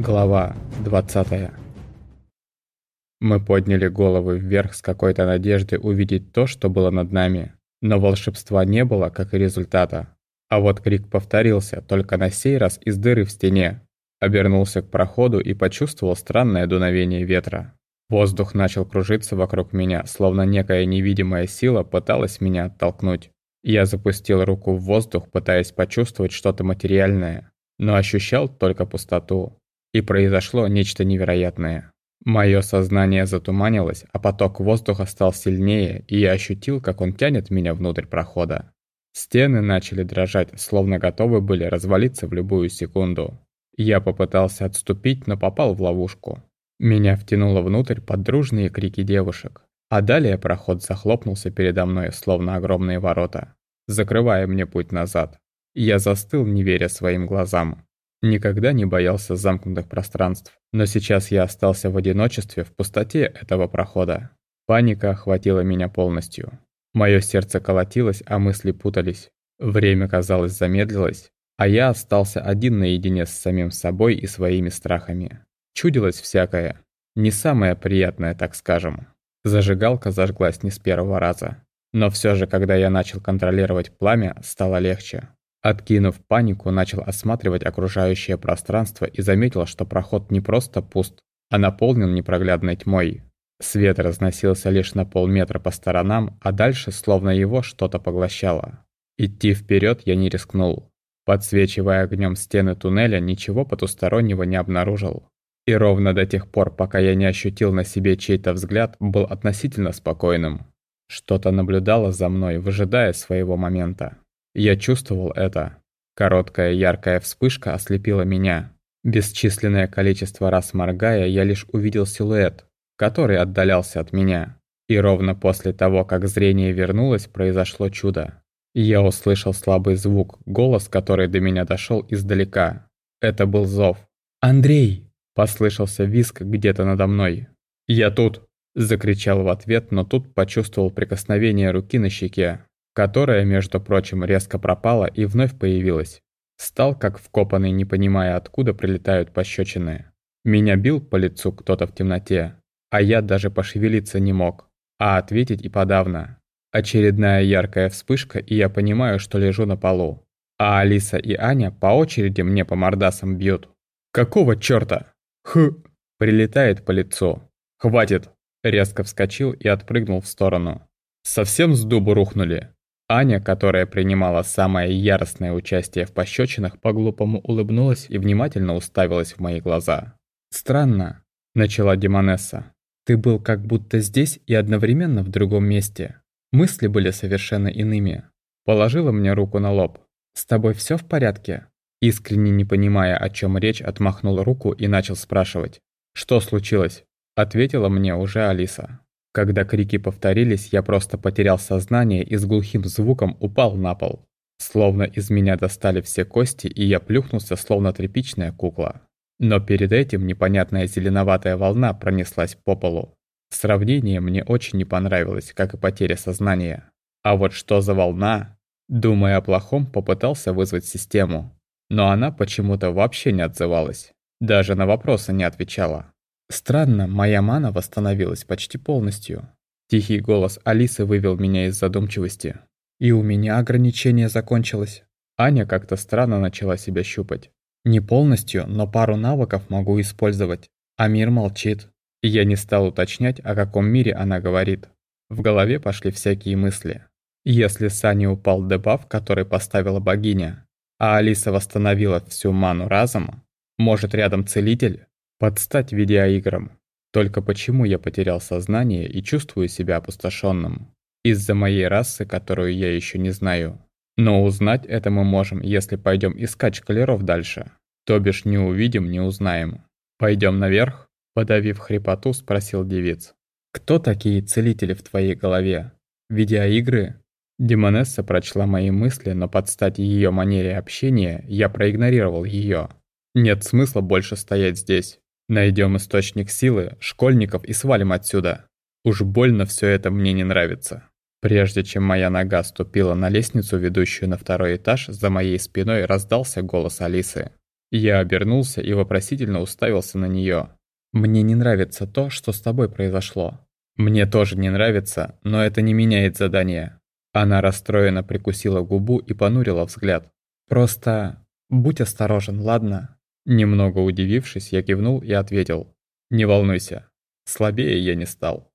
Глава 20 Мы подняли головы вверх с какой-то надеждой увидеть то, что было над нами. Но волшебства не было, как и результата. А вот крик повторился, только на сей раз из дыры в стене. Обернулся к проходу и почувствовал странное дуновение ветра. Воздух начал кружиться вокруг меня, словно некая невидимая сила пыталась меня оттолкнуть. Я запустил руку в воздух, пытаясь почувствовать что-то материальное, но ощущал только пустоту. И произошло нечто невероятное. Мое сознание затуманилось, а поток воздуха стал сильнее, и я ощутил, как он тянет меня внутрь прохода. Стены начали дрожать, словно готовы были развалиться в любую секунду. Я попытался отступить, но попал в ловушку. Меня втянуло внутрь под дружные крики девушек. А далее проход захлопнулся передо мной, словно огромные ворота, закрывая мне путь назад. Я застыл, не веря своим глазам. Никогда не боялся замкнутых пространств, но сейчас я остался в одиночестве в пустоте этого прохода. Паника охватила меня полностью. Мое сердце колотилось, а мысли путались. Время, казалось, замедлилось, а я остался один наедине с самим собой и своими страхами. Чудилось всякое. Не самое приятное, так скажем. Зажигалка зажглась не с первого раза. Но все же, когда я начал контролировать пламя, стало легче. Откинув панику, начал осматривать окружающее пространство и заметил, что проход не просто пуст, а наполнен непроглядной тьмой. Свет разносился лишь на полметра по сторонам, а дальше словно его что-то поглощало. Идти вперед я не рискнул. Подсвечивая огнем стены туннеля, ничего потустороннего не обнаружил. И ровно до тех пор, пока я не ощутил на себе чей-то взгляд, был относительно спокойным. Что-то наблюдало за мной, выжидая своего момента. Я чувствовал это. Короткая яркая вспышка ослепила меня. Бесчисленное количество раз моргая, я лишь увидел силуэт, который отдалялся от меня. И ровно после того, как зрение вернулось, произошло чудо. Я услышал слабый звук, голос, который до меня дошел издалека. Это был зов. «Андрей!» – послышался виск где-то надо мной. «Я тут!» – закричал в ответ, но тут почувствовал прикосновение руки на щеке которая, между прочим, резко пропала и вновь появилась. Стал как вкопанный, не понимая, откуда прилетают пощечины. Меня бил по лицу кто-то в темноте, а я даже пошевелиться не мог, а ответить и подавно. Очередная яркая вспышка, и я понимаю, что лежу на полу. А Алиса и Аня по очереди мне по мордасам бьют. Какого чёрта? Хы! Прилетает по лицу. Хватит! Резко вскочил и отпрыгнул в сторону. Совсем с дубу рухнули. Аня, которая принимала самое яростное участие в пощечинах, по-глупому улыбнулась и внимательно уставилась в мои глаза. «Странно», — начала Демонесса. «Ты был как будто здесь и одновременно в другом месте. Мысли были совершенно иными». Положила мне руку на лоб. «С тобой все в порядке?» Искренне не понимая, о чем речь, отмахнул руку и начал спрашивать. «Что случилось?» Ответила мне уже Алиса. Когда крики повторились, я просто потерял сознание и с глухим звуком упал на пол. Словно из меня достали все кости, и я плюхнулся, словно тряпичная кукла. Но перед этим непонятная зеленоватая волна пронеслась по полу. Сравнение мне очень не понравилось, как и потеря сознания. А вот что за волна? Думая о плохом, попытался вызвать систему. Но она почему-то вообще не отзывалась. Даже на вопросы не отвечала. Странно, моя мана восстановилась почти полностью. Тихий голос Алисы вывел меня из задумчивости. И у меня ограничение закончилось. Аня как-то странно начала себя щупать. Не полностью, но пару навыков могу использовать. А мир молчит. И я не стал уточнять, о каком мире она говорит. В голове пошли всякие мысли. Если с Аней упал дебаф, который поставила богиня, а Алиса восстановила всю ману разом, может рядом целитель? Подстать видеоиграм. Только почему я потерял сознание и чувствую себя опустошенным? Из-за моей расы, которую я еще не знаю. Но узнать это мы можем, если пойдем искать шкалеров дальше. То бишь не увидим, не узнаем. Пойдем наверх? Подавив хрипоту, спросил девиц. Кто такие целители в твоей голове? Видеоигры? Демонесса прочла мои мысли, но под стать ее манере общения я проигнорировал ее. Нет смысла больше стоять здесь. Найдем источник силы, школьников и свалим отсюда. Уж больно все это мне не нравится. Прежде чем моя нога ступила на лестницу, ведущую на второй этаж, за моей спиной раздался голос Алисы. Я обернулся и вопросительно уставился на нее. «Мне не нравится то, что с тобой произошло». «Мне тоже не нравится, но это не меняет задание». Она расстроенно прикусила губу и понурила взгляд. «Просто будь осторожен, ладно?» Немного удивившись, я кивнул и ответил. «Не волнуйся, слабее я не стал».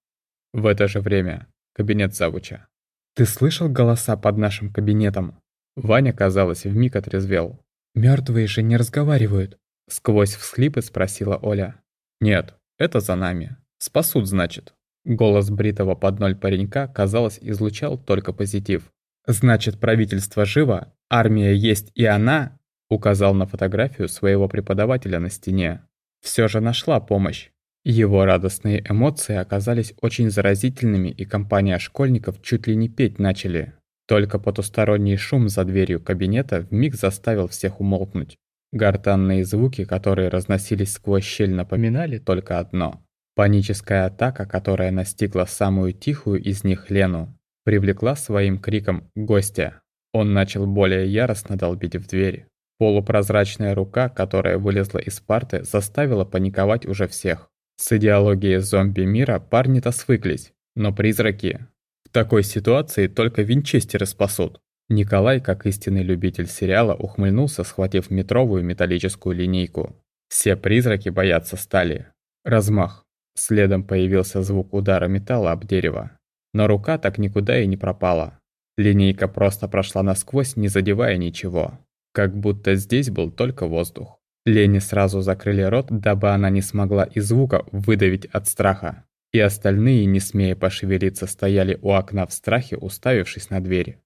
В это же время кабинет завуча. «Ты слышал голоса под нашим кабинетом?» Ваня, казалось, вмиг отрезвел. Мертвые же не разговаривают», — сквозь всхлипы спросила Оля. «Нет, это за нами. Спасут, значит». Голос бритого под ноль паренька, казалось, излучал только позитив. «Значит, правительство живо, армия есть и она?» Указал на фотографию своего преподавателя на стене. Все же нашла помощь. Его радостные эмоции оказались очень заразительными, и компания школьников чуть ли не петь начали. Только потусторонний шум за дверью кабинета вмиг заставил всех умолкнуть. Гортанные звуки, которые разносились сквозь щель, напоминали только одно. Паническая атака, которая настигла самую тихую из них Лену, привлекла своим криком гостя. Он начал более яростно долбить в дверь. Полупрозрачная рука, которая вылезла из парты, заставила паниковать уже всех. С идеологией зомби-мира парни-то свыклись, но призраки такой ситуации только винчестеры спасут. Николай, как истинный любитель сериала, ухмыльнулся, схватив метровую металлическую линейку. Все призраки боятся стали. Размах. Следом появился звук удара металла об дерево. Но рука так никуда и не пропала. Линейка просто прошла насквозь, не задевая ничего. Как будто здесь был только воздух. Лене сразу закрыли рот, дабы она не смогла и звука выдавить от страха и остальные, не смея пошевелиться, стояли у окна в страхе, уставившись на двери.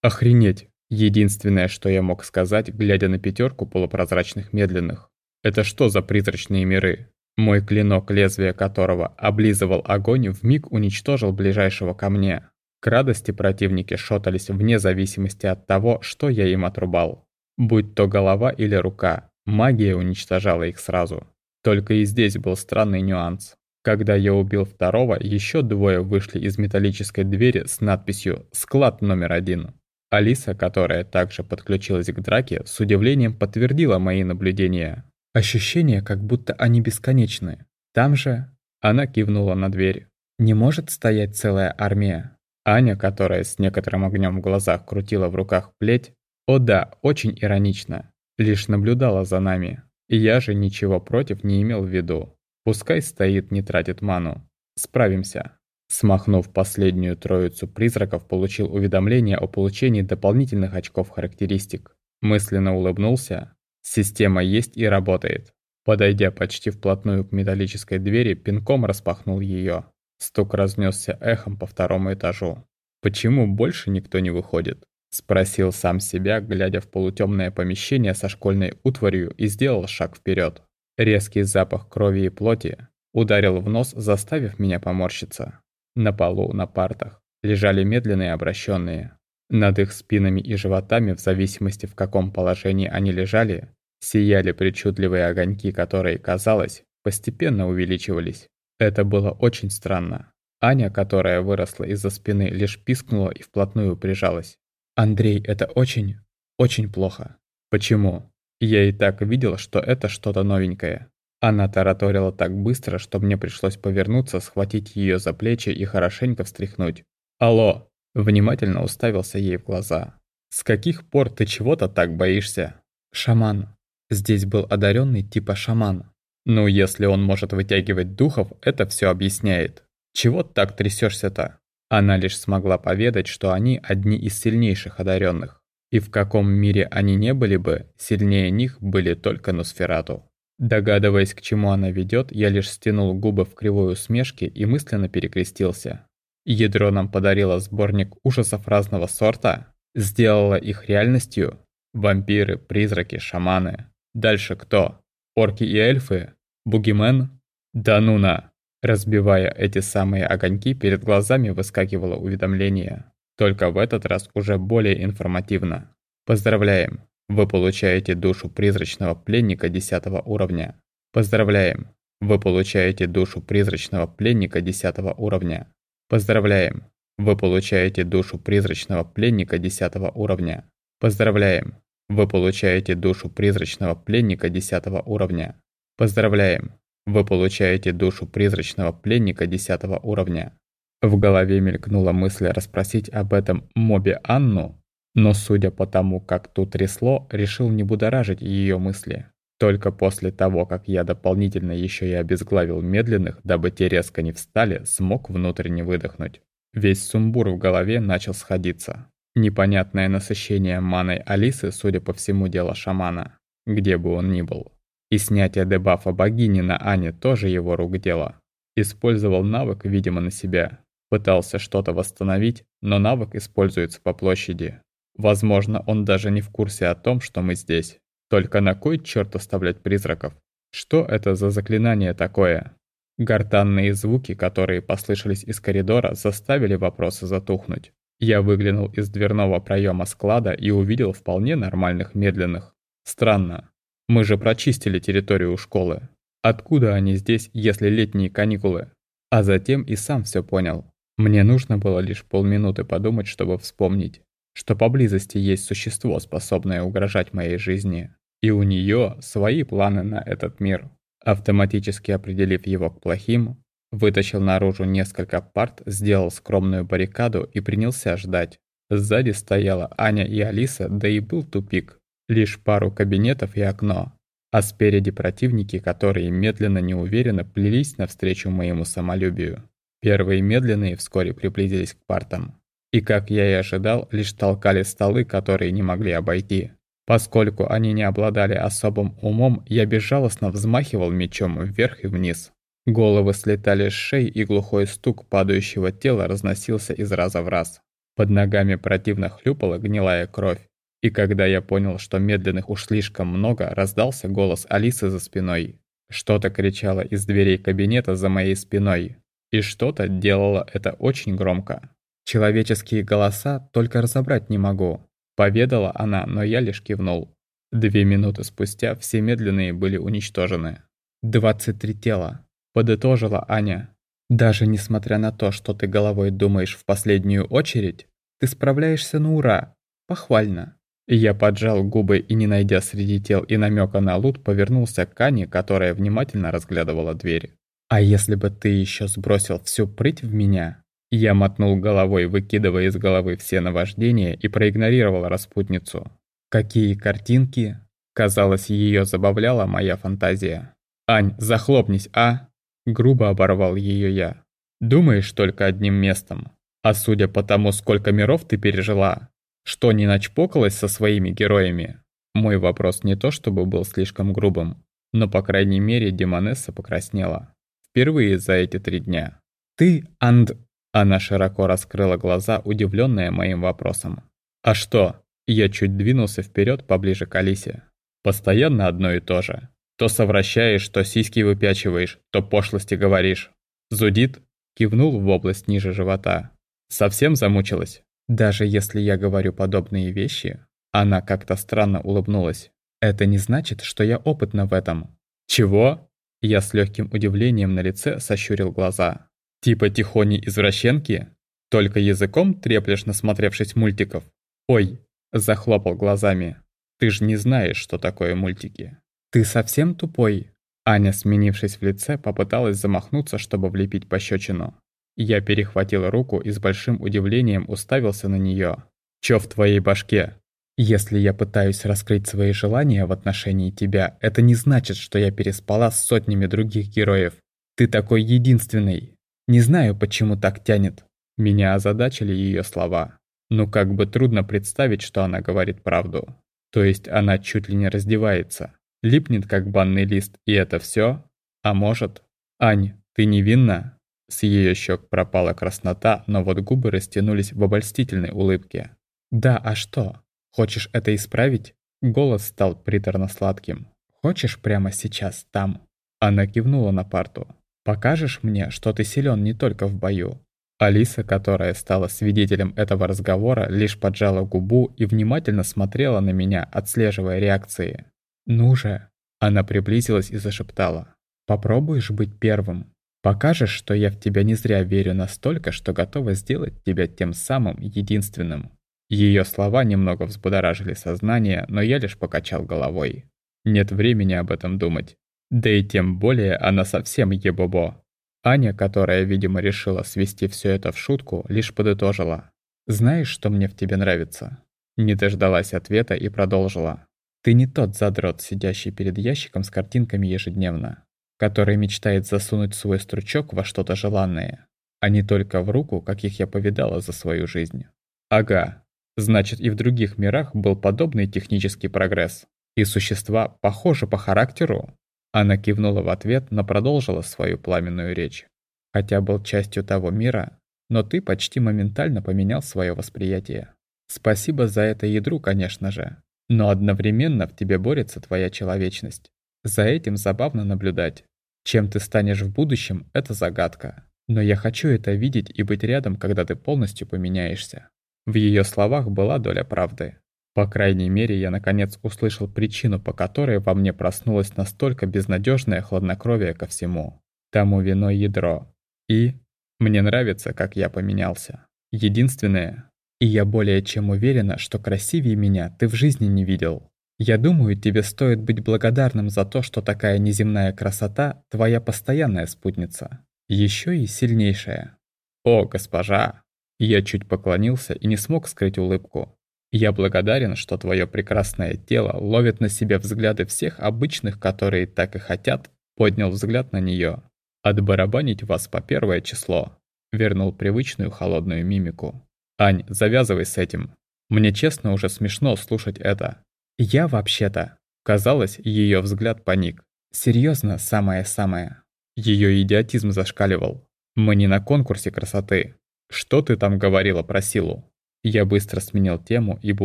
Охренеть! Единственное, что я мог сказать, глядя на пятерку полупрозрачных медленных. Это что за призрачные миры? Мой клинок, лезвие которого облизывал огонь, вмиг уничтожил ближайшего ко мне. К радости противники шотались вне зависимости от того, что я им отрубал. Будь то голова или рука, магия уничтожала их сразу. Только и здесь был странный нюанс. Когда я убил второго, еще двое вышли из металлической двери с надписью «Склад номер один». Алиса, которая также подключилась к драке, с удивлением подтвердила мои наблюдения. Ощущение, как будто они бесконечны. Там же... Она кивнула на дверь. Не может стоять целая армия. Аня, которая с некоторым огнем в глазах крутила в руках плеть, о да, очень иронично, лишь наблюдала за нами. Я же ничего против не имел в виду. Пускай стоит, не тратит ману. Справимся. Смахнув последнюю троицу призраков, получил уведомление о получении дополнительных очков характеристик. Мысленно улыбнулся. Система есть и работает. Подойдя почти вплотную к металлической двери, пинком распахнул ее. Стук разнесся эхом по второму этажу. «Почему больше никто не выходит?» Спросил сам себя, глядя в полутемное помещение со школьной утварью и сделал шаг вперед. Резкий запах крови и плоти ударил в нос, заставив меня поморщиться. На полу, на партах, лежали медленные обращенные. Над их спинами и животами, в зависимости в каком положении они лежали, сияли причудливые огоньки, которые, казалось, постепенно увеличивались. Это было очень странно. Аня, которая выросла из-за спины, лишь пискнула и вплотную прижалась. «Андрей, это очень, очень плохо». «Почему?» Я и так видел, что это что-то новенькое. Она тараторила так быстро, что мне пришлось повернуться, схватить ее за плечи и хорошенько встряхнуть. «Алло!» Внимательно уставился ей в глаза. «С каких пор ты чего-то так боишься?» «Шаман. Здесь был одаренный типа шаман. Ну, если он может вытягивать духов, это все объясняет. Чего так трясешься-то?» Она лишь смогла поведать, что они одни из сильнейших одаренных. И в каком мире они не были бы, сильнее них были только Носферату. Догадываясь, к чему она ведет, я лишь стянул губы в кривой усмешке и мысленно перекрестился. Ядро нам подарило сборник ужасов разного сорта, сделало их реальностью. Вампиры, призраки, шаманы. Дальше кто? Орки и эльфы? Бугимен? Да ну на! Разбивая эти самые огоньки, перед глазами выскакивало уведомление. Только в этот раз уже более информативно. Поздравляем! Вы получаете душу призрачного пленника 10 уровня. Поздравляем! Вы получаете душу призрачного пленника 10 уровня. Поздравляем! Вы получаете душу призрачного пленника 10 уровня. Поздравляем! Вы получаете душу призрачного пленника 10 уровня. Поздравляем! Вы получаете душу призрачного пленника 10 уровня. В голове мелькнула мысль расспросить об этом мобе Анну, но судя по тому, как тут трясло, решил не будоражить ее мысли. Только после того, как я дополнительно еще и обезглавил медленных, дабы те резко не встали, смог внутренне выдохнуть. Весь сумбур в голове начал сходиться. Непонятное насыщение маной Алисы, судя по всему, дело шамана, где бы он ни был. И снятие дебафа богини на Ане тоже его рук дело. Использовал навык, видимо, на себя. Пытался что-то восстановить, но навык используется по площади. Возможно, он даже не в курсе о том, что мы здесь. Только на кой черт оставлять призраков? Что это за заклинание такое? Гортанные звуки, которые послышались из коридора, заставили вопросы затухнуть. Я выглянул из дверного проема склада и увидел вполне нормальных медленных. Странно. Мы же прочистили территорию школы. Откуда они здесь, если летние каникулы? А затем и сам все понял. Мне нужно было лишь полминуты подумать, чтобы вспомнить, что поблизости есть существо, способное угрожать моей жизни. И у нее свои планы на этот мир. Автоматически определив его к плохим, Вытащил наружу несколько парт, сделал скромную баррикаду и принялся ждать. Сзади стояла Аня и Алиса, да и был тупик. Лишь пару кабинетов и окно. А спереди противники, которые медленно неуверенно плелись навстречу моему самолюбию. Первые медленные вскоре приблизились к партам. И, как я и ожидал, лишь толкали столы, которые не могли обойти. Поскольку они не обладали особым умом, я безжалостно взмахивал мечом вверх и вниз. Головы слетали с шеи, и глухой стук падающего тела разносился из раза в раз. Под ногами противно хлюпала гнилая кровь. И когда я понял, что медленных уж слишком много, раздался голос Алисы за спиной. Что-то кричало из дверей кабинета за моей спиной. И что-то делало это очень громко. Человеческие голоса только разобрать не могу. Поведала она, но я лишь кивнул. Две минуты спустя все медленные были уничтожены. 23 тела. Подытожила Аня. Даже несмотря на то, что ты головой думаешь в последнюю очередь, ты справляешься на ура. Похвально. Я поджал губы и, не найдя среди тел и намека на лут, повернулся к Ане, которая внимательно разглядывала дверь. «А если бы ты еще сбросил всю прыть в меня?» Я мотнул головой, выкидывая из головы все наваждения и проигнорировал распутницу. Какие картинки! Казалось, ее забавляла моя фантазия. «Ань, захлопнись, а!» Грубо оборвал ее я. Думаешь только одним местом. А судя по тому, сколько миров ты пережила, что не начпокалась со своими героями? Мой вопрос не то чтобы был слишком грубым, но по крайней мере Демонесса покраснела. Впервые за эти три дня. Ты, Анд... Она широко раскрыла глаза, удивленная моим вопросом. А что? Я чуть двинулся вперед поближе к Алисе. Постоянно одно и то же. То совращаешь, то сиськи выпячиваешь, то пошлости говоришь. Зудит? Кивнул в область ниже живота. Совсем замучилась? Даже если я говорю подобные вещи, она как-то странно улыбнулась. Это не значит, что я опытна в этом. Чего? Я с легким удивлением на лице сощурил глаза. Типа тихони извращенки? Только языком треплешь, насмотревшись мультиков? Ой, захлопал глазами. Ты ж не знаешь, что такое мультики. «Ты совсем тупой?» Аня, сменившись в лице, попыталась замахнуться, чтобы влепить пощечину. Я перехватил руку и с большим удивлением уставился на нее. «Чё в твоей башке?» «Если я пытаюсь раскрыть свои желания в отношении тебя, это не значит, что я переспала с сотнями других героев. Ты такой единственный. Не знаю, почему так тянет». Меня озадачили ее слова. Ну как бы трудно представить, что она говорит правду. То есть она чуть ли не раздевается. Липнет, как банный лист, и это все? А может? Ань, ты невинна? С ее щек пропала краснота, но вот губы растянулись в обольстительной улыбке. «Да, а что? Хочешь это исправить?» Голос стал приторно-сладким. «Хочешь прямо сейчас, там?» Она кивнула на парту. «Покажешь мне, что ты силен не только в бою?» Алиса, которая стала свидетелем этого разговора, лишь поджала губу и внимательно смотрела на меня, отслеживая реакции. «Ну же!» Она приблизилась и зашептала. «Попробуешь быть первым? Покажешь, что я в тебя не зря верю настолько, что готова сделать тебя тем самым единственным». Ее слова немного взбудоражили сознание, но я лишь покачал головой. Нет времени об этом думать. Да и тем более она совсем ебобо. Аня, которая, видимо, решила свести все это в шутку, лишь подытожила. «Знаешь, что мне в тебе нравится?» Не дождалась ответа и продолжила. «Ты не тот задрот, сидящий перед ящиком с картинками ежедневно, который мечтает засунуть свой стручок во что-то желанное, а не только в руку, каких я повидала за свою жизнь. Ага, значит и в других мирах был подобный технический прогресс. И существа похожи по характеру. Она кивнула в ответ, но продолжила свою пламенную речь. Хотя был частью того мира, но ты почти моментально поменял свое восприятие. Спасибо за это ядру, конечно же. Но одновременно в тебе борется твоя человечность. За этим забавно наблюдать. Чем ты станешь в будущем – это загадка. Но я хочу это видеть и быть рядом, когда ты полностью поменяешься. В ее словах была доля правды. По крайней мере, я наконец услышал причину, по которой во мне проснулось настолько безнадежное хладнокровие ко всему. Тому виной ядро. И мне нравится, как я поменялся. Единственное, и я более чем уверена, что красивее меня ты в жизни не видел. Я думаю, тебе стоит быть благодарным за то, что такая неземная красота – твоя постоянная спутница. Еще и сильнейшая. О, госпожа! Я чуть поклонился и не смог скрыть улыбку. Я благодарен, что твое прекрасное тело ловит на себе взгляды всех обычных, которые так и хотят, поднял взгляд на нее. Отбарабанить вас по первое число. Вернул привычную холодную мимику. Ань, завязывай с этим. Мне честно уже смешно слушать это. Я вообще-то. Казалось, ее взгляд паник. Серьезно, самое-самое. Ее идиотизм зашкаливал. Мы не на конкурсе красоты. Что ты там говорила про силу? Я быстро сменил тему, ибо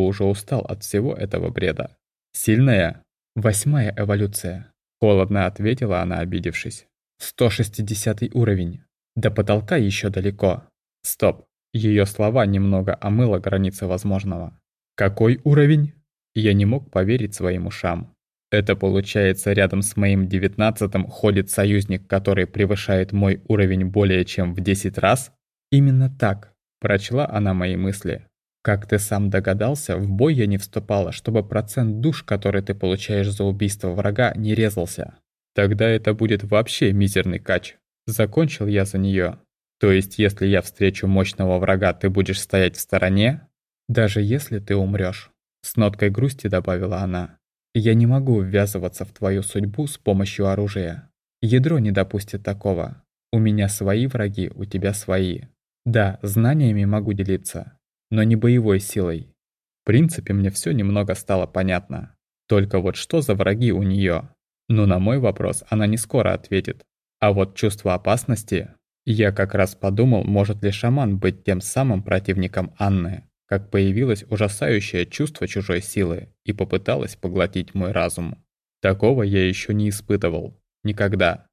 уже устал от всего этого бреда. «Сильная?» «Восьмая эволюция», — холодно ответила она, обидевшись. «160 уровень. До потолка еще далеко». «Стоп». Ее слова немного омыло границы возможного. «Какой уровень?» Я не мог поверить своим ушам. Это получается, рядом с моим девятнадцатым ходит союзник, который превышает мой уровень более чем в 10 раз? Именно так, прочла она мои мысли. Как ты сам догадался, в бой я не вступала, чтобы процент душ, который ты получаешь за убийство врага, не резался. Тогда это будет вообще мизерный кач. Закончил я за нее. То есть, если я встречу мощного врага, ты будешь стоять в стороне? Даже если ты умрешь. С ноткой грусти добавила она. Я не могу ввязываться в твою судьбу с помощью оружия. Ядро не допустит такого. У меня свои враги, у тебя свои. Да, знаниями могу делиться, но не боевой силой. В принципе, мне все немного стало понятно. Только вот что за враги у нее? Ну, на мой вопрос она не скоро ответит. А вот чувство опасности... Я как раз подумал, может ли шаман быть тем самым противником Анны, как появилось ужасающее чувство чужой силы и попыталась поглотить мой разум. Такого я еще не испытывал. Никогда.